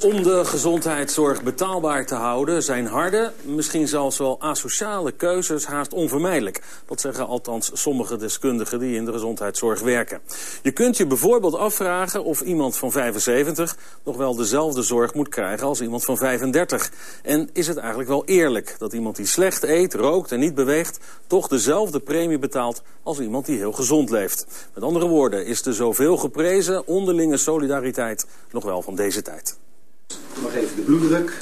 Om de gezondheidszorg betaalbaar te houden zijn harde, misschien zelfs wel asociale keuzes haast onvermijdelijk. Dat zeggen althans sommige deskundigen die in de gezondheidszorg werken. Je kunt je bijvoorbeeld afvragen of iemand van 75 nog wel dezelfde zorg moet krijgen als iemand van 35. En is het eigenlijk wel eerlijk dat iemand die slecht eet, rookt en niet beweegt toch dezelfde premie betaalt als iemand die heel gezond leeft? Met andere woorden, is de zoveel geprezen onderlinge solidariteit nog wel van deze tijd? Nog even de bloeddruk.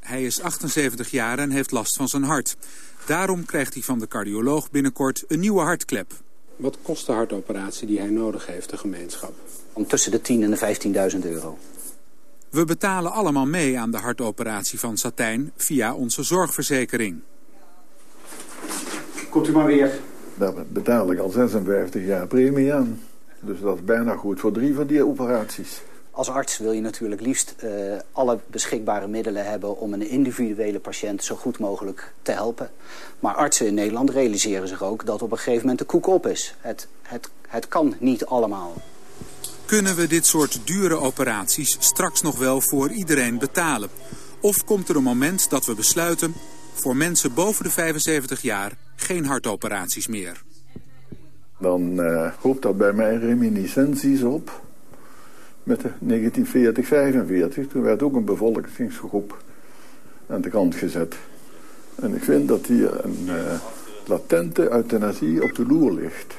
Hij is 78 jaar en heeft last van zijn hart. Daarom krijgt hij van de cardioloog binnenkort een nieuwe hartklep. Wat kost de hartoperatie die hij nodig heeft, de gemeenschap? Om tussen de 10.000 en de 15.000 euro. We betalen allemaal mee aan de hartoperatie van Satijn via onze zorgverzekering. Komt u maar weer. Daar betaal ik al 56 jaar premie aan. Dus dat is bijna goed voor drie van die operaties. Als arts wil je natuurlijk liefst uh, alle beschikbare middelen hebben... om een individuele patiënt zo goed mogelijk te helpen. Maar artsen in Nederland realiseren zich ook dat op een gegeven moment de koek op is. Het, het, het kan niet allemaal. Kunnen we dit soort dure operaties straks nog wel voor iedereen betalen? Of komt er een moment dat we besluiten... voor mensen boven de 75 jaar geen hartoperaties meer? Dan uh, dat bij mij reminiscenties op met de 1940, 45. Toen werd ook een bevolkingsgroep aan de kant gezet. En ik vind dat hier een uh, latente euthanasie op de loer ligt.